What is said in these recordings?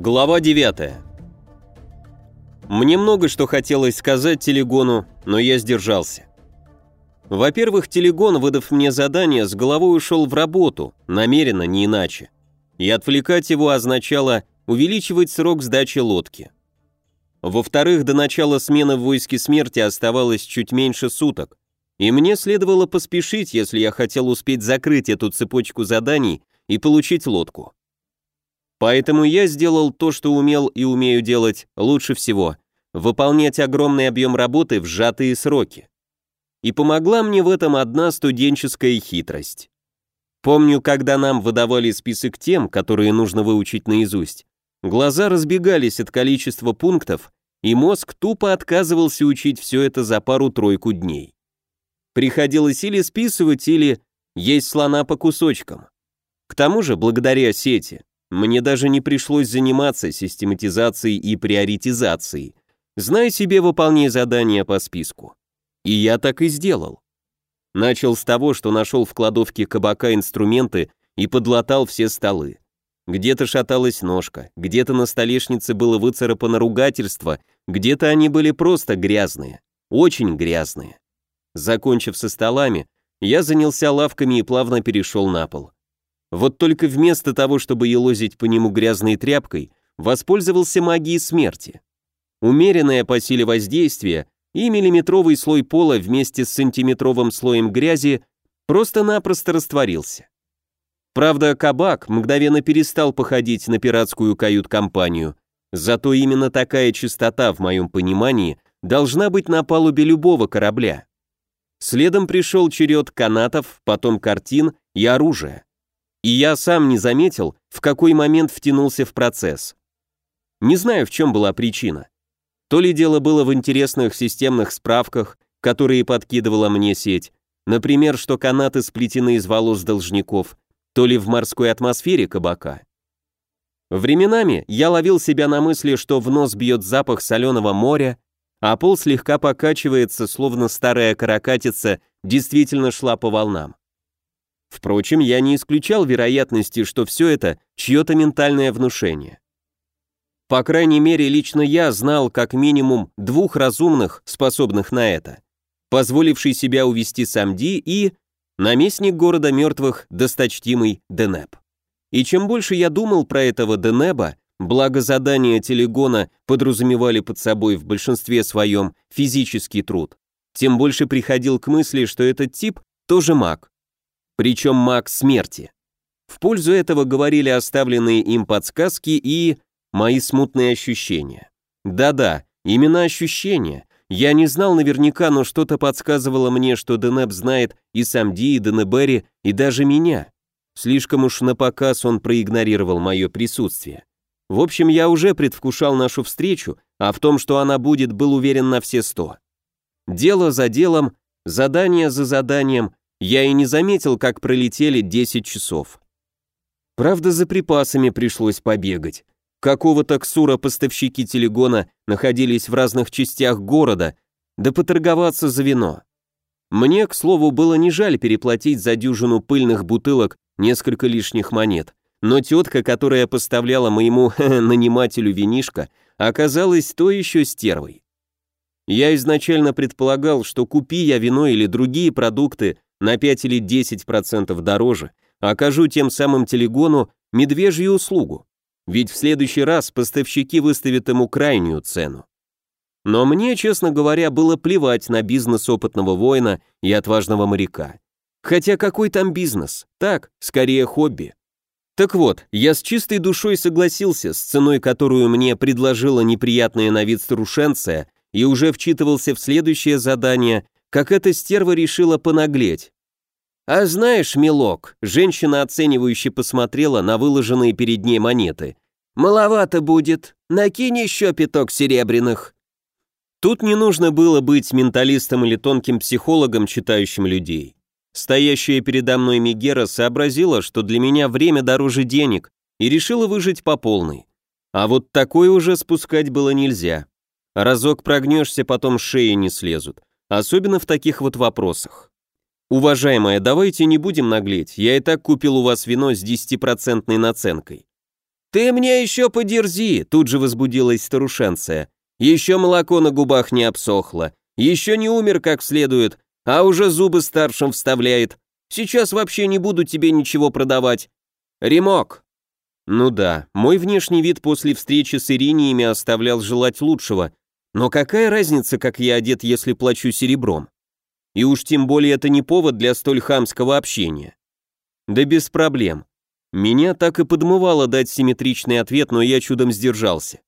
Глава 9. Мне много что хотелось сказать Телегону, но я сдержался. Во-первых, Телегон, выдав мне задание, с головой ушел в работу, намеренно, не иначе. И отвлекать его означало увеличивать срок сдачи лодки. Во-вторых, до начала смены в войске смерти оставалось чуть меньше суток, и мне следовало поспешить, если я хотел успеть закрыть эту цепочку заданий и получить лодку. Поэтому я сделал то, что умел и умею делать лучше всего – выполнять огромный объем работы в сжатые сроки. И помогла мне в этом одна студенческая хитрость. Помню, когда нам выдавали список тем, которые нужно выучить наизусть, глаза разбегались от количества пунктов, и мозг тупо отказывался учить все это за пару-тройку дней. Приходилось или списывать, или есть слона по кусочкам. К тому же, благодаря сети, мне даже не пришлось заниматься систематизацией и приоритизацией. Знай себе, выполняй задания по списку. И я так и сделал. Начал с того, что нашел в кладовке кабака инструменты и подлатал все столы. Где-то шаталась ножка, где-то на столешнице было выцарапано ругательство, где-то они были просто грязные, очень грязные. Закончив со столами, я занялся лавками и плавно перешел на пол. Вот только вместо того, чтобы елозить по нему грязной тряпкой, воспользовался магией смерти. Умеренное по силе воздействие и миллиметровый слой пола вместе с сантиметровым слоем грязи просто-напросто растворился. Правда, кабак мгновенно перестал походить на пиратскую кают-компанию, зато именно такая чистота, в моем понимании, должна быть на палубе любого корабля. Следом пришел черед канатов, потом картин и оружия. И я сам не заметил, в какой момент втянулся в процесс. Не знаю, в чем была причина. То ли дело было в интересных системных справках, которые подкидывала мне сеть, например, что канаты сплетены из волос должников, то ли в морской атмосфере кабака. Временами я ловил себя на мысли, что в нос бьет запах соленого моря, а пол слегка покачивается, словно старая каракатица действительно шла по волнам. Впрочем, я не исключал вероятности, что все это чье-то ментальное внушение. По крайней мере, лично я знал как минимум двух разумных, способных на это, позволивший себя увести Самди и наместник города мертвых, досточтимый Денеб. И чем больше я думал про этого Денеба, благо задания Телегона подразумевали под собой в большинстве своем физический труд, тем больше приходил к мысли, что этот тип тоже маг, причем маг смерти. В пользу этого говорили оставленные им подсказки и мои смутные ощущения. Да-да, именно ощущения. Я не знал наверняка, но что-то подсказывало мне, что Денеб знает и Самди, и Денебери, и даже меня. Слишком уж на показ он проигнорировал мое присутствие. В общем, я уже предвкушал нашу встречу, а в том, что она будет, был уверен на все сто. Дело за делом, задание за заданием, я и не заметил, как пролетели 10 часов. Правда, за припасами пришлось побегать. Какого-то ксура поставщики телегона находились в разных частях города, да поторговаться за вино. Мне, к слову, было не жаль переплатить за дюжину пыльных бутылок несколько лишних монет, но тетка, которая поставляла моему нанимателю винишко, оказалась то еще стервой. Я изначально предполагал, что купи я вино или другие продукты на 5 или 10% дороже, окажу тем самым телегону медвежью услугу. Ведь в следующий раз поставщики выставят ему крайнюю цену. Но мне, честно говоря, было плевать на бизнес опытного воина и отважного моряка. Хотя какой там бизнес? Так, скорее хобби. Так вот, я с чистой душой согласился с ценой, которую мне предложила неприятная на вид старушенция, и уже вчитывался в следующее задание, как эта стерва решила понаглеть. «А знаешь, милок», — женщина оценивающе посмотрела на выложенные перед ней монеты, «маловато будет, накинь еще пяток серебряных». Тут не нужно было быть менталистом или тонким психологом, читающим людей. Стоящая передо мной Мегера сообразила, что для меня время дороже денег, и решила выжить по полной. А вот такое уже спускать было нельзя. Разок прогнешься, потом шеи не слезут. Особенно в таких вот вопросах. Уважаемая, давайте не будем наглеть, я и так купил у вас вино с 10% наценкой. «Ты мне еще подерзи!» — тут же возбудилась старушенция. «Еще молоко на губах не обсохло, еще не умер как следует, а уже зубы старшим вставляет. Сейчас вообще не буду тебе ничего продавать. Ремок!» Ну да, мой внешний вид после встречи с Ириниями оставлял желать лучшего, но какая разница, как я одет, если плачу серебром? И уж тем более это не повод для столь хамского общения. Да без проблем. Меня так и подмывало дать симметричный ответ, но я чудом сдержался.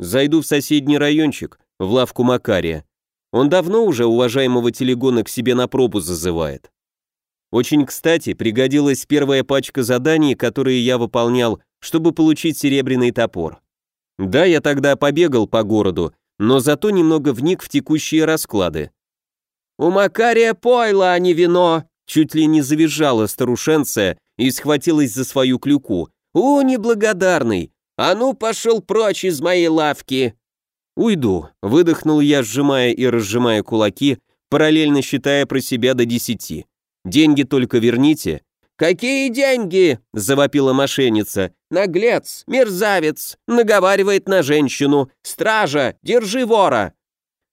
Зайду в соседний райончик, в лавку Макария. Он давно уже уважаемого телегона к себе на пробу зазывает. Очень кстати пригодилась первая пачка заданий, которые я выполнял, чтобы получить серебряный топор. Да, я тогда побегал по городу, но зато немного вник в текущие расклады. «У Макария пойло, а не вино!» Чуть ли не завизжала старушенция и схватилась за свою клюку. «У, неблагодарный! А ну, пошел прочь из моей лавки!» «Уйду», — выдохнул я, сжимая и разжимая кулаки, параллельно считая про себя до десяти. «Деньги только верните». «Какие деньги?» — завопила мошенница. «Наглец, мерзавец, наговаривает на женщину. Стража, держи вора!»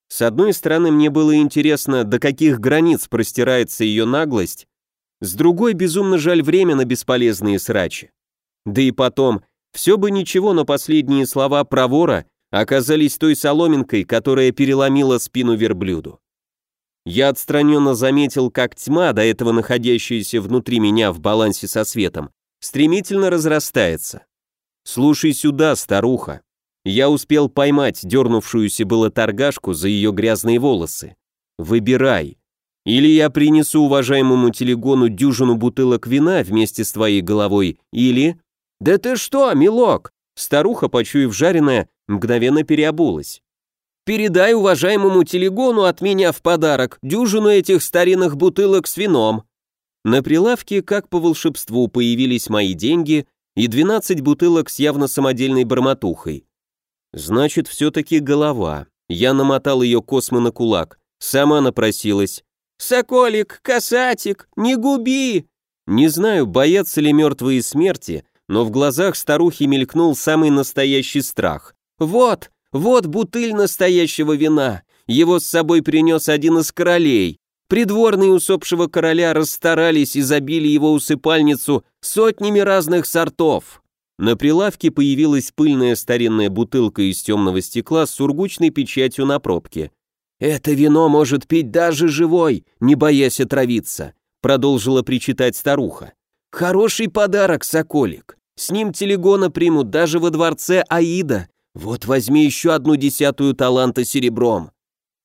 С одной стороны, мне было интересно, до каких границ простирается ее наглость, с другой, безумно жаль время на бесполезные срачи. Да и потом, все бы ничего, но последние слова про вора оказались той соломинкой, которая переломила спину верблюду. Я отстраненно заметил, как тьма, до этого находящаяся внутри меня в балансе со светом, стремительно разрастается. «Слушай сюда, старуха», я успел поймать дернувшуюся было торгашку за ее грязные волосы. Выбирай. Или я принесу уважаемому телегону дюжину бутылок вина вместе с твоей головой, или... Да ты что, милок? Старуха, почуяв жареное, мгновенно переобулась. Передай уважаемому телегону от меня в подарок дюжину этих старинных бутылок с вином. На прилавке, как по волшебству, появились мои деньги и 12 бутылок с явно самодельной бормотухой. Значит, все-таки голова. Я намотал ее космы на кулак. Сама напросилась. «Соколик, касатик, не губи!» Не знаю, боятся ли мертвые смерти, но в глазах старухи мелькнул самый настоящий страх. «Вот, вот бутыль настоящего вина. Его с собой принес один из королей. Придворные усопшего короля расстарались и забили его усыпальницу сотнями разных сортов. На прилавке появилась пыльная старинная бутылка из темного стекла с сургучной печатью на пробке. «Это вино может пить даже живой, не боясь отравиться», продолжила причитать старуха. «Хороший подарок, соколик. С ним телегона примут даже во дворце Аида. Вот возьми еще одну десятую таланта серебром».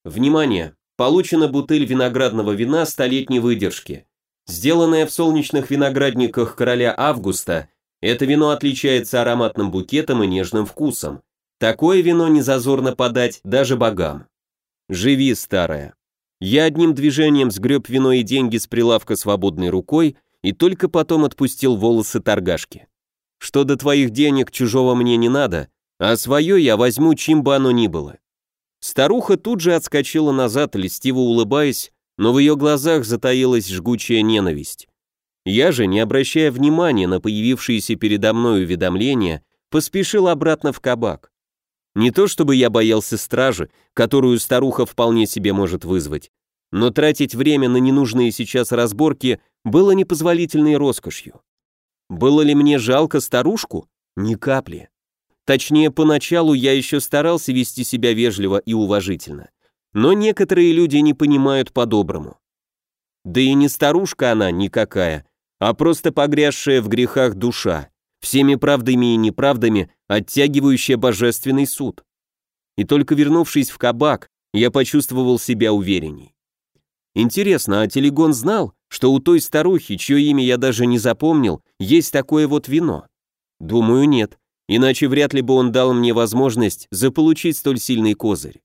Внимание! Получена бутыль виноградного вина столетней выдержки. Сделанная в солнечных виноградниках короля Августа, это вино отличается ароматным букетом и нежным вкусом. Такое вино не зазорно подать даже богам. Живи, старая. Я одним движением сгреб вино и деньги с прилавка свободной рукой и только потом отпустил волосы торгашки. Что до твоих денег чужого мне не надо, а свое я возьму, чем бы оно ни было. Старуха тут же отскочила назад, льстиво улыбаясь, но в ее глазах затаилась жгучая ненависть. Я же, не обращая внимания на появившиеся передо мной уведомления, поспешил обратно в кабак. Не то чтобы я боялся стражи, которую старуха вполне себе может вызвать, но тратить время на ненужные сейчас разборки было непозволительной роскошью. Было ли мне жалко старушку? Ни капли. Точнее, поначалу я еще старался вести себя вежливо и уважительно. Но некоторые люди не понимают по-доброму. Да и не старушка она никакая, а просто погрязшая в грехах душа, всеми правдами и неправдами оттягивающая божественный суд. И только вернувшись в кабак, я почувствовал себя уверенней. Интересно, а Телегон знал, что у той старухи, чье имя я даже не запомнил, есть такое вот вино? Думаю, нет, иначе вряд ли бы он дал мне возможность заполучить столь сильный козырь.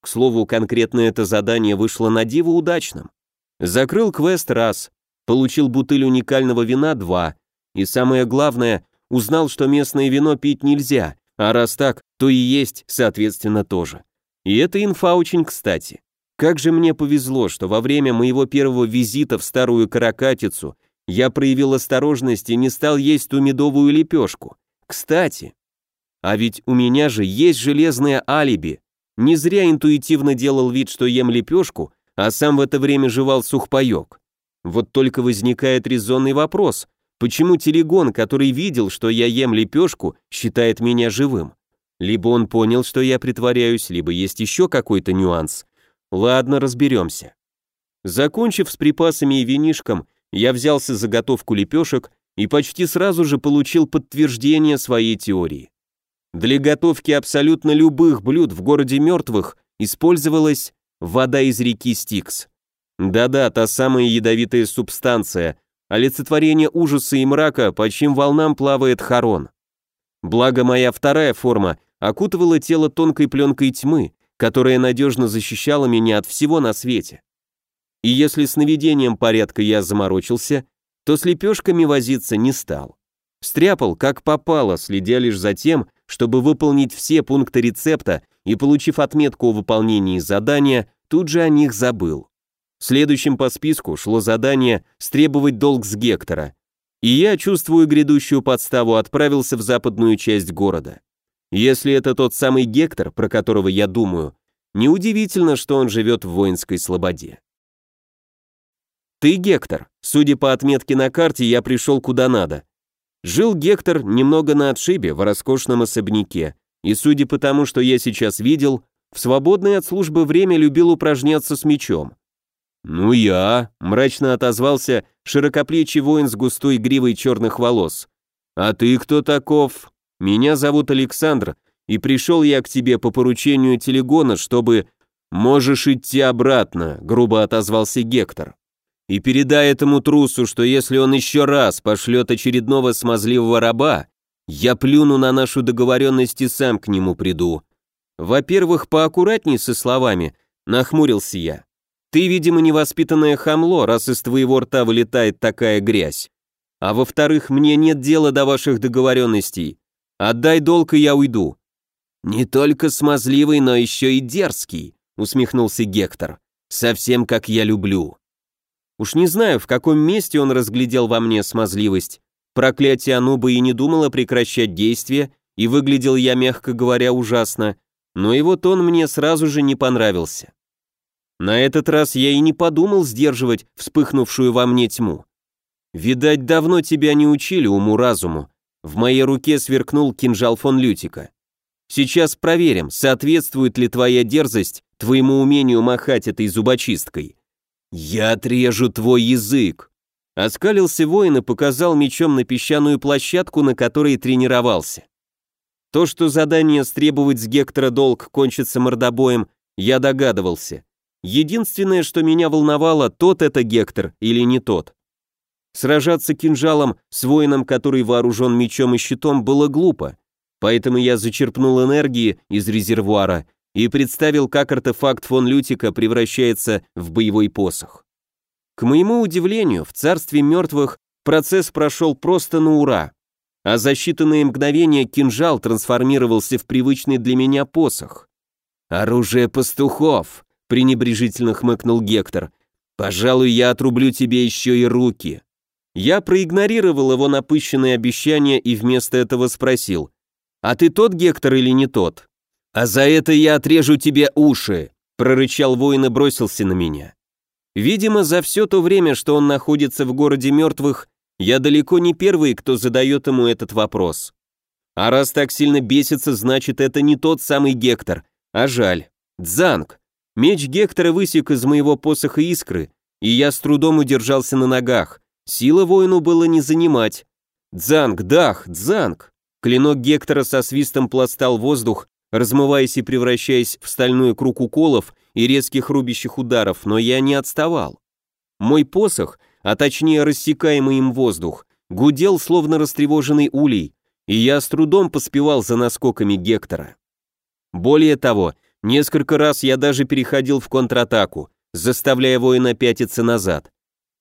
К слову, конкретно это задание вышло на диво удачным. Закрыл квест раз, получил бутыль уникального вина два, и самое главное, узнал, что местное вино пить нельзя, а раз так, то и есть, соответственно, тоже. И эта инфа очень кстати. Как же мне повезло, что во время моего первого визита в старую каракатицу я проявил осторожность и не стал есть ту медовую лепешку, Кстати, а ведь у меня же есть железное алиби. Не зря интуитивно делал вид, что ем лепешку, а сам в это время жевал сухпайок. Вот только возникает резонный вопрос, почему телегон, который видел, что я ем лепешку, считает меня живым? Либо он понял, что я притворяюсь, либо есть еще какой-то нюанс. Ладно, разберемся. Закончив с припасами и винишком, я взялся за готовку лепешек и почти сразу же получил подтверждение своей теории. Для готовки абсолютно любых блюд в городе мертвых использовалась вода из реки Стикс. Да-да, та самая ядовитая субстанция, олицетворение ужаса и мрака, по чьим волнам плавает Харон. Благо моя вторая форма окутывала тело тонкой пленкой тьмы, которая надежно защищала меня от всего на свете. И если с наведением порядка я заморочился, то с лепешками возиться не стал. Стряпал, как попало, следя лишь за тем, чтобы выполнить все пункты рецепта и, получив отметку о выполнении задания, тут же о них забыл. Следующим по списку шло задание «Стребовать долг с Гектора», и я, чувствуя грядущую подставу, отправился в западную часть города. Если это тот самый Гектор, про которого я думаю, неудивительно, что он живет в воинской слободе. Ты Гектор. Судя по отметке на карте, я пришел куда надо. Жил Гектор немного на отшибе, в роскошном особняке, и судя по тому, что я сейчас видел, в свободное от службы время любил упражняться с мечом. «Ну я», — мрачно отозвался широкоплечий воин с густой гривой черных волос. «А ты кто таков?» «Меня зовут Александр, и пришел я к тебе по поручению телегона, чтобы...» «Можешь идти обратно», — грубо отозвался Гектор. «И передай этому трусу, что если он еще раз пошлет очередного смазливого раба, я плюну на нашу договоренность и сам к нему приду. Во-первых, поаккуратней со словами, нахмурился я. Ты, видимо, невоспитанное хамло, раз из твоего рта вылетает такая грязь. А во-вторых, мне нет дела до ваших договоренностей. Отдай долг, и я уйду». «Не только смазливый, но еще и дерзкий», усмехнулся Гектор. «Совсем как я люблю». Уж не знаю, в каком месте он разглядел во мне смазливость, Проклятие Ануба и не думало прекращать действие, и выглядел я, мягко говоря, ужасно, но его тон мне сразу же не понравился. На этот раз я и не подумал сдерживать вспыхнувшую во мне тьму. Видать, давно тебя не учили уму-разуму. В моей руке сверкнул кинжал фон Лютика. Сейчас проверим, соответствует ли твоя дерзость твоему умению махать этой зубочисткой. Я отрежу твой язык. Оскалился воин и показал мечом на песчаную площадку, на которой тренировался. То, что задание стребовать с Гектора долг кончится мордобоем, я догадывался. Единственное, что меня волновало, тот это Гектор или не тот. Сражаться кинжалом с воином, который вооружен мечом и щитом, было глупо, поэтому я зачерпнул энергии из резервуара и представил, как артефакт фон Лютика превращается в боевой посох. К моему удивлению, в царстве мертвых процесс прошел просто на ура, а за считанные мгновения кинжал трансформировался в привычный для меня посох. «Оружие пастухов», — пренебрежительно хмыкнул Гектор. «Пожалуй, я отрублю тебе еще и руки». Я проигнорировал его напыщенные обещания и вместо этого спросил, «А ты тот Гектор или не тот?» «А за это я отрежу тебе уши», — прорычал воин и бросился на меня. Видимо, за все то время, что он находится в городе мертвых, я далеко не первый, кто задает ему этот вопрос. А раз так сильно бесится, значит, это не тот самый Гектор, а жаль. Дзанг. Меч Гектора высек из моего посоха искры, и я с трудом удержался на ногах. Сила воину было не занимать. Дзанг, дах, дзанг. Клинок Гектора со свистом пластал воздух, размываясь и превращаясь в стальной круг уколов и резких рубящих ударов, но я не отставал. Мой посох, а точнее рассекаемый им воздух, гудел словно растревоженный улей, и я с трудом поспевал за наскоками Гектора. Более того, несколько раз я даже переходил в контратаку, заставляя воина пятиться назад.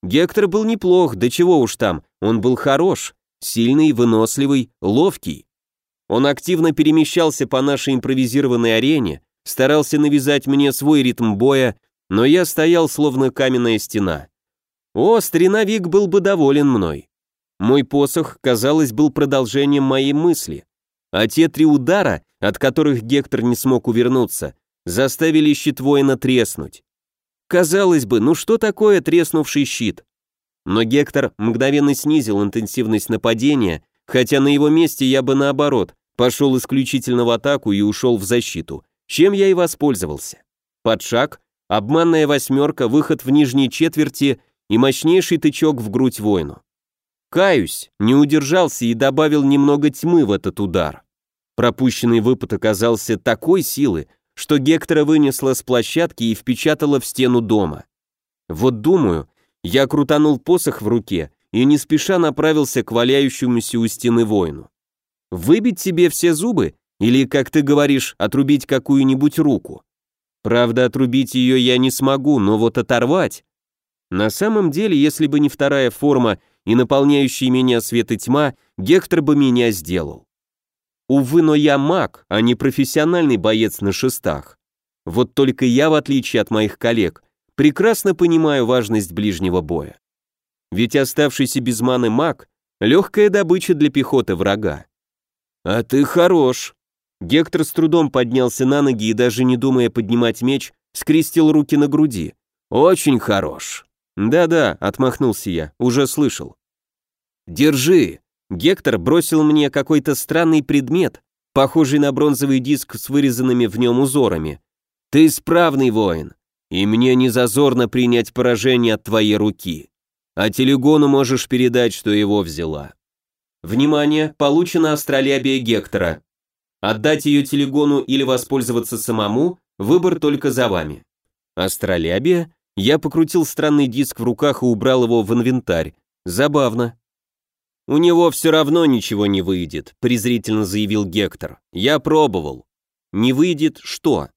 Гектор был неплох, да чего уж там, он был хорош, сильный, выносливый, ловкий. Он активно перемещался по нашей импровизированной арене, старался навязать мне свой ритм боя, но я стоял словно каменная стена. О, старина Вик был бы доволен мной. Мой посох, казалось, был продолжением моей мысли, а те три удара, от которых Гектор не смог увернуться, заставили щит воина треснуть. Казалось бы, ну что такое треснувший щит? Но Гектор мгновенно снизил интенсивность нападения, хотя на его месте я бы наоборот, пошел исключительно в атаку и ушел в защиту, чем я и воспользовался. Под шаг, обманная восьмерка, выход в нижней четверти и мощнейший тычок в грудь воину. Каюсь, не удержался и добавил немного тьмы в этот удар. Пропущенный выпад оказался такой силы, что Гектора вынесла с площадки и впечатала в стену дома. Вот думаю, я крутанул посох в руке и не спеша направился к валяющемуся у стены воину. Выбить себе все зубы или, как ты говоришь, отрубить какую-нибудь руку? Правда, отрубить ее я не смогу, но вот оторвать... На самом деле, если бы не вторая форма и наполняющая меня свет и тьма, Гектор бы меня сделал. Увы, но я маг, а не профессиональный боец на шестах. Вот только я, в отличие от моих коллег, прекрасно понимаю важность ближнего боя. Ведь оставшийся без маны маг — легкая добыча для пехоты врага. «А ты хорош!» Гектор с трудом поднялся на ноги и, даже не думая поднимать меч, скрестил руки на груди. «Очень хорош!» «Да-да», — отмахнулся я, уже слышал. «Держи!» Гектор бросил мне какой-то странный предмет, похожий на бронзовый диск с вырезанными в нем узорами. «Ты справный воин, и мне не зазорно принять поражение от твоей руки. А Телегону можешь передать, что его взяла». Внимание, получена астролябия Гектора. Отдать ее Телегону или воспользоваться самому, выбор только за вами. Астролябия? Я покрутил странный диск в руках и убрал его в инвентарь. Забавно. «У него все равно ничего не выйдет», — презрительно заявил Гектор. «Я пробовал». «Не выйдет что?»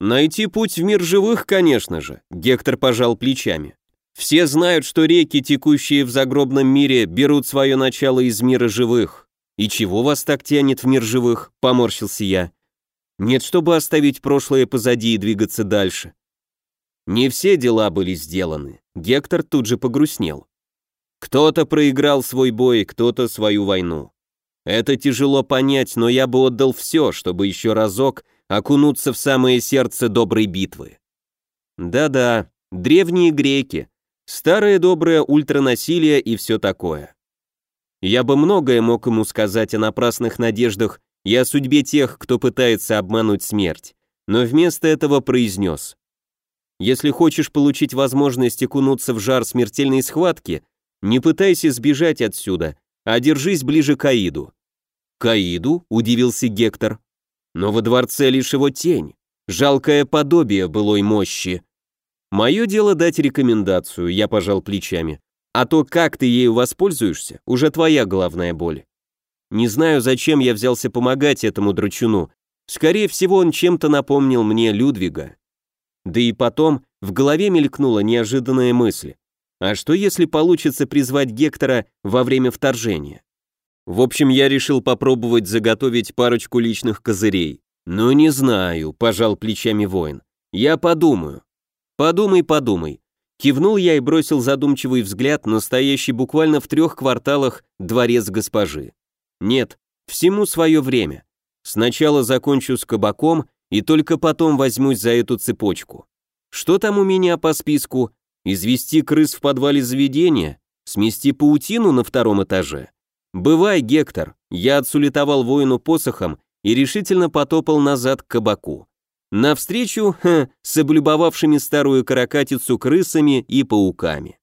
«Найти путь в мир живых, конечно же», — Гектор пожал плечами. «Все знают, что реки, текущие в загробном мире, берут свое начало из мира живых. И чего вас так тянет в мир живых?» — поморщился я. «Нет, чтобы оставить прошлое позади и двигаться дальше». Не все дела были сделаны. Гектор тут же погрустнел. Кто-то проиграл свой бой, кто-то свою войну. Это тяжело понять, но я бы отдал все, чтобы еще разок окунуться в самое сердце доброй битвы. Да-да, древние греки, старое доброе ультранасилие и все такое. Я бы многое мог ему сказать о напрасных надеждах и о судьбе тех, кто пытается обмануть смерть, но вместо этого произнес. Если хочешь получить возможность окунуться в жар смертельной схватки, не пытайся сбежать отсюда, а держись ближе к Аиду». «К Аиду?» — удивился Гектор. «Но во дворце лишь его тень, жалкое подобие былой мощи». «Мое дело дать рекомендацию», — я пожал плечами. «А то, как ты ею воспользуешься, уже твоя головная боль». Не знаю, зачем я взялся помогать этому драчуну. Скорее всего, он чем-то напомнил мне Людвига. Да и потом в голове мелькнула неожиданная мысль. А что если получится призвать Гектора во время вторжения? В общем, я решил попробовать заготовить парочку личных козырей. «Ну не знаю», — пожал плечами воин. «Я подумаю». «Подумай, подумай». Кивнул я и бросил задумчивый взгляд на стоящий буквально в трех кварталах дворец госпожи. «Нет, всему свое время. Сначала закончу с кабаком и только потом возьмусь за эту цепочку. Что там у меня по списку? Извести крыс в подвале заведения? Смести паутину на втором этаже? Бывай, Гектор, я отсулетовал воину посохом и решительно потопал назад к кабаку. Навстречу ха, с облюбовавшими старую каракатицу крысами и пауками.